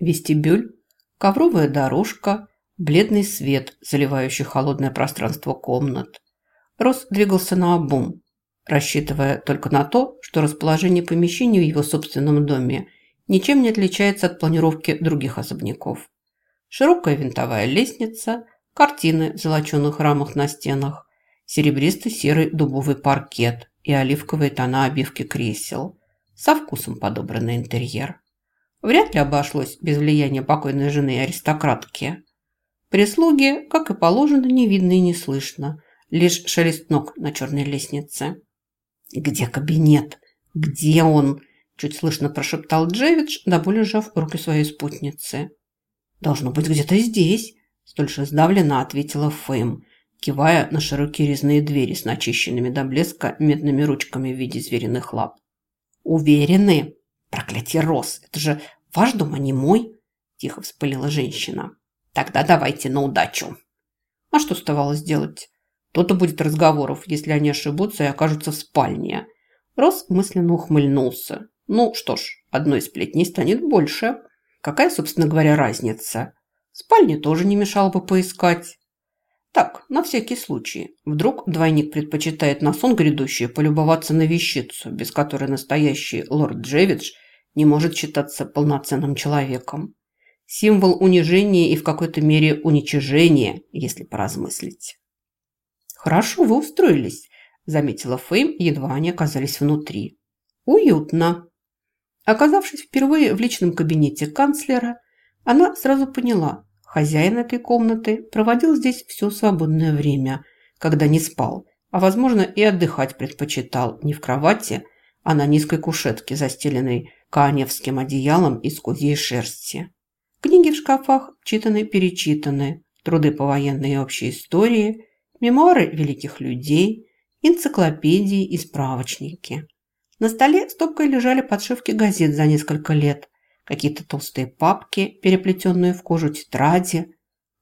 вестибюль, ковровая дорожка, бледный свет, заливающий холодное пространство комнат. Рос двигался на обум, рассчитывая только на то, что расположение помещений в его собственном доме ничем не отличается от планировки других особняков. Широкая винтовая лестница, картины в золоченых рамах на стенах, серебристо-серый дубовый паркет и оливковые тона обивки кресел, со вкусом подобранный интерьер. Вряд ли обошлось без влияния покойной жены аристократки. Прислуги, как и положено, не видно и не слышно, лишь шелест ног на черной лестнице. «Где кабинет? Где он?» – чуть слышно прошептал Джевидж, до боли сжав руки своей спутницы. «Должно быть где-то здесь», – столь же сдавленно ответила Фэм, кивая на широкие резные двери с начищенными до блеска медными ручками в виде звериных лап. «Уверены? Проклятие Рос! Это же ваш дом, а не мой!» – тихо вспылила женщина. «Тогда давайте на удачу!» А что оставалось делать? То-то будет разговоров, если они ошибутся и окажутся в спальне. Рос мысленно ухмыльнулся. Ну что ж, одной сплетни станет больше. Какая, собственно говоря, разница? Спальне тоже не мешало бы поискать. Так, на всякий случай. Вдруг двойник предпочитает на сон грядущий полюбоваться на вещицу, без которой настоящий лорд Джевидж не может считаться полноценным человеком. Символ унижения и в какой-то мере уничижения, если поразмыслить. «Хорошо вы устроились», – заметила Фейм, едва они оказались внутри. «Уютно». Оказавшись впервые в личном кабинете канцлера, она сразу поняла, хозяин этой комнаты проводил здесь все свободное время, когда не спал, а, возможно, и отдыхать предпочитал не в кровати, а на низкой кушетке, застеленной каневским одеялом из козьей шерсти. Книги в шкафах читаны-перечитаны, труды по военной и общей истории, мемуары великих людей, энциклопедии и справочники. На столе стопкой лежали подшивки газет за несколько лет, какие-то толстые папки, переплетенные в кожу тетради.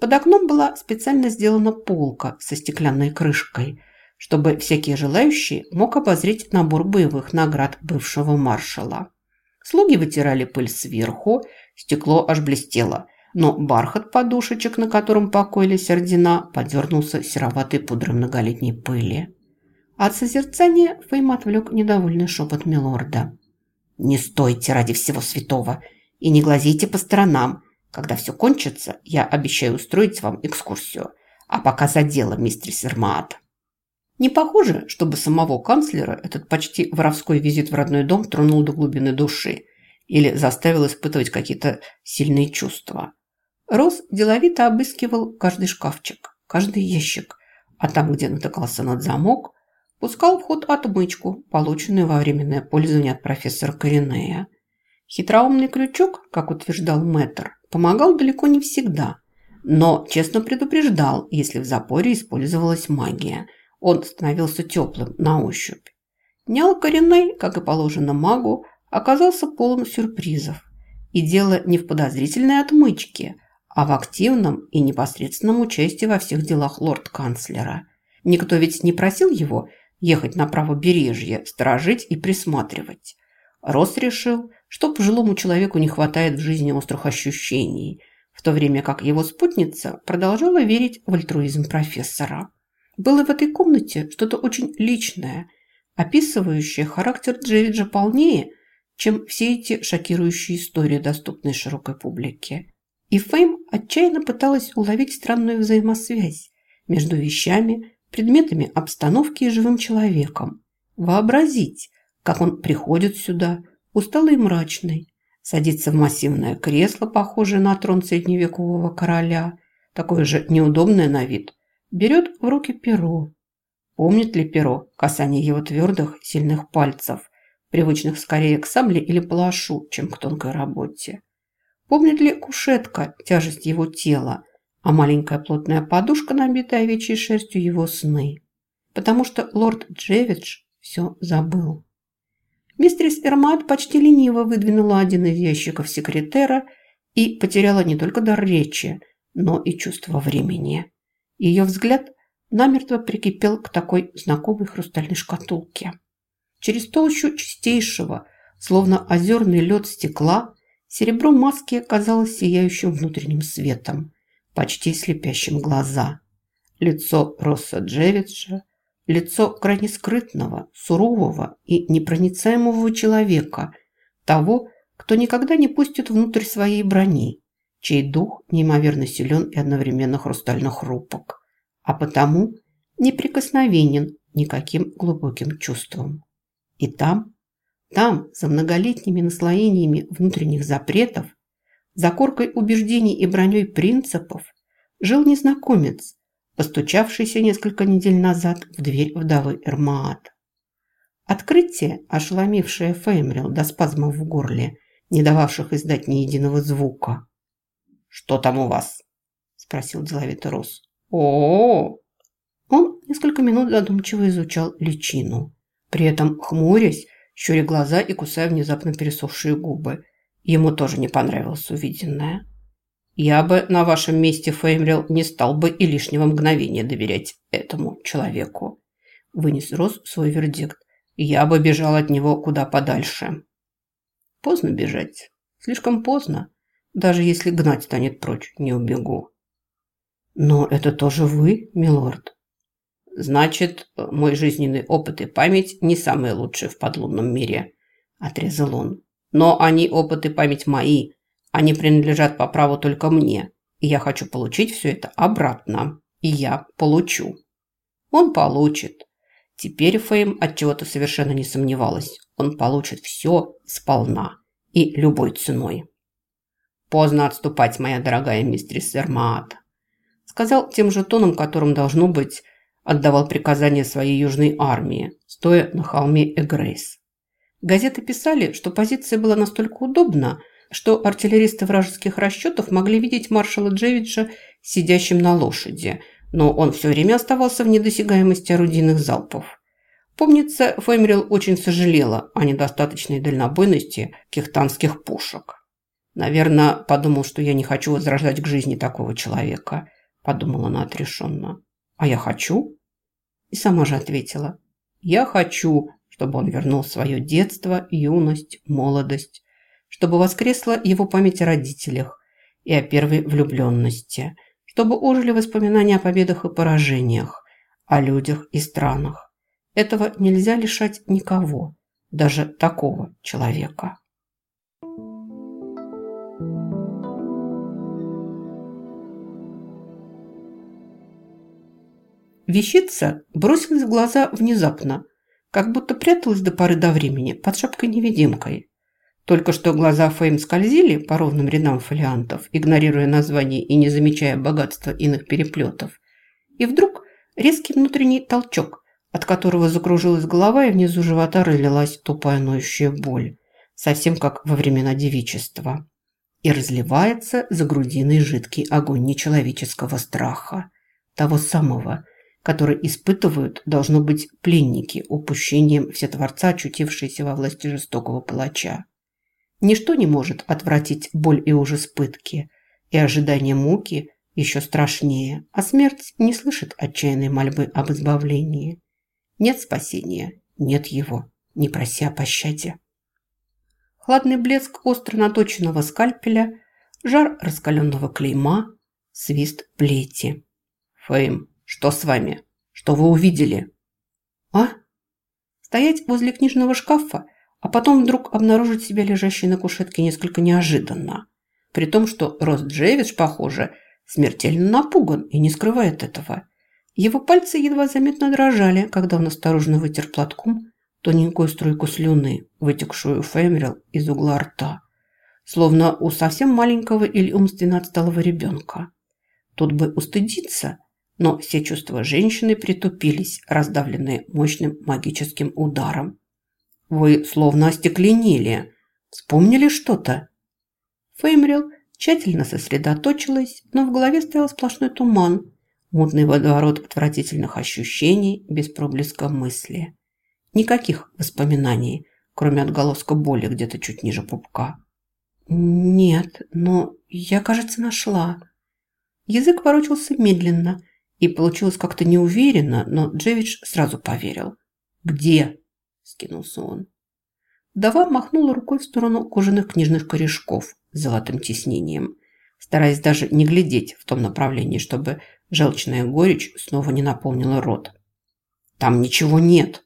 Под окном была специально сделана полка со стеклянной крышкой, чтобы всякие желающие мог обозреть набор боевых наград бывшего маршала. Слуги вытирали пыль сверху, стекло аж блестело – но бархат подушечек, на котором покоились ордена, подернулся сероватой пудрой многолетней пыли. От созерцания Фейм отвлек недовольный шепот милорда. «Не стойте ради всего святого и не глазейте по сторонам. Когда все кончится, я обещаю устроить вам экскурсию. А пока за дело, мистер Сермаат». Не похоже, чтобы самого канцлера этот почти воровской визит в родной дом тронул до глубины души или заставил испытывать какие-то сильные чувства. Рос деловито обыскивал каждый шкафчик, каждый ящик, а там, где натыкался над замок, пускал в ход отмычку, полученную во временное пользование от профессора Коренея. Хитроумный крючок, как утверждал мэтр, помогал далеко не всегда, но честно предупреждал, если в запоре использовалась магия. Он становился теплым на ощупь. Нял Кореней, как и положено магу, оказался полон сюрпризов. И дело не в подозрительной отмычке – а в активном и непосредственном участии во всех делах лорд-канцлера. Никто ведь не просил его ехать на правобережье, сторожить и присматривать. Рос решил, что пожилому человеку не хватает в жизни острых ощущений, в то время как его спутница продолжала верить в альтруизм профессора. Было в этой комнате что-то очень личное, описывающее характер Джевиджа полнее, чем все эти шокирующие истории, доступные широкой публике. И Фейм отчаянно пыталась уловить странную взаимосвязь между вещами, предметами обстановки и живым человеком. Вообразить, как он приходит сюда, усталый и мрачный, садится в массивное кресло, похожее на трон средневекового короля, такое же неудобное на вид, берет в руки перо. Помнит ли перо касание его твердых, сильных пальцев, привычных скорее к сабле или палашу, чем к тонкой работе? Помнит ли кушетка тяжесть его тела, а маленькая плотная подушка, набитая овечьей шерстью, его сны? Потому что лорд Джевидж все забыл. Мистерис Эрмат почти лениво выдвинула один из ящиков секретера и потеряла не только дар речи, но и чувство времени. Ее взгляд намертво прикипел к такой знакомой хрустальной шкатулке. Через толщу чистейшего, словно озерный лед стекла, Серебро маски казалось сияющим внутренним светом, почти слепящим глаза. Лицо Росса Джевиджа, лицо крайне скрытного, сурового и непроницаемого человека, того, кто никогда не пустит внутрь своей брони, чей дух неимоверно силен и одновременно хрустально хрупок, а потому неприкосновенен никаким глубоким чувством. И там, там, за многолетними наслоениями внутренних запретов, за коркой убеждений и броней принципов, жил незнакомец, постучавшийся несколько недель назад в дверь вдовы Эрмаат. Открытие, ошеломившее Феймрил до спазмов в горле, не дававших издать ни единого звука. «Что там у вас?» – спросил деловитый Рос. о, -о, -о Он несколько минут задумчиво изучал личину, при этом хмурясь, щуря глаза и кусая внезапно пересохшие губы. Ему тоже не понравилось увиденное. «Я бы на вашем месте, Феймрил, не стал бы и лишнего мгновения доверять этому человеку», – вынес Рос свой вердикт. «Я бы бежал от него куда подальше». Поздно бежать. Слишком поздно. Даже если гнать станет прочь, не убегу. Но это тоже вы, милорд. Значит, мой жизненный опыт и память не самые лучшие в подлунном мире, отрезал он. Но они опыт и память мои. Они принадлежат по праву только мне. И я хочу получить все это обратно. И я получу. Он получит. Теперь Фейм от чего-то совершенно не сомневалась. Он получит все сполна и любой ценой. «Поздно отступать, моя дорогая мистерис Эрмаат», сказал тем же тоном, которым, должно быть, отдавал приказания своей южной армии, стоя на холме Эгрейс. Газеты писали, что позиция была настолько удобна, что артиллеристы вражеских расчетов могли видеть маршала Джевиджа сидящим на лошади, но он все время оставался в недосягаемости орудийных залпов. Помнится, Феймрил очень сожалела о недостаточной дальнобойности кехтанских пушек. Наверное, подумал, что я не хочу возрождать к жизни такого человека. Подумала она отрешенно. А я хочу? И сама же ответила. Я хочу, чтобы он вернул свое детство, юность, молодость. Чтобы воскресла его память о родителях и о первой влюбленности. Чтобы ожили воспоминания о победах и поражениях, о людях и странах. Этого нельзя лишать никого, даже такого человека. Вещица бросилась в глаза внезапно, как будто пряталась до поры до времени под шапкой-невидимкой. Только что глаза Фейм скользили по ровным рядам фолиантов, игнорируя название и не замечая богатства иных переплетов. И вдруг резкий внутренний толчок, от которого закружилась голова и внизу живота разлилась тупая ноющая боль, совсем как во времена девичества. И разливается за грудиной жидкий огонь нечеловеческого страха, того самого, который испытывают, должно быть, пленники упущением Всетворца, очутившиеся во власти жестокого палача. Ничто не может отвратить боль и ужас пытки, и ожидание муки еще страшнее, а смерть не слышит отчаянной мольбы об избавлении. Нет спасения, нет его, не прося о пощаде. Хладный блеск остро наточенного скальпеля, жар раскаленного клейма, свист плети. Фейм что с вами? Что вы увидели? А? Стоять возле книжного шкафа, а потом вдруг обнаружить себя лежащей на кушетке несколько неожиданно. При том, что Рост Джейвиш, похоже, смертельно напуган и не скрывает этого. Его пальцы едва заметно дрожали, когда он осторожно вытер платком тоненькую струйку слюны, вытекшую Фэмерил из угла рта, словно у совсем маленького или умственно отсталого ребенка. Тут бы устыдиться – но все чувства женщины притупились, раздавленные мощным магическим ударом. «Вы словно остекленели. Вспомнили что-то?» Феймрил тщательно сосредоточилась, но в голове стоял сплошной туман, мутный водоворот отвратительных ощущений без проблеска мысли. Никаких воспоминаний, кроме отголоска боли где-то чуть ниже пупка. «Нет, но я, кажется, нашла». Язык ворочался медленно, и получилось как-то неуверенно, но Джевич сразу поверил. «Где?» – скинулся он. Дава махнула рукой в сторону кожаных книжных корешков, с золотым тиснением, стараясь даже не глядеть в том направлении, чтобы желчная горечь снова не наполнила рот. «Там ничего нет!»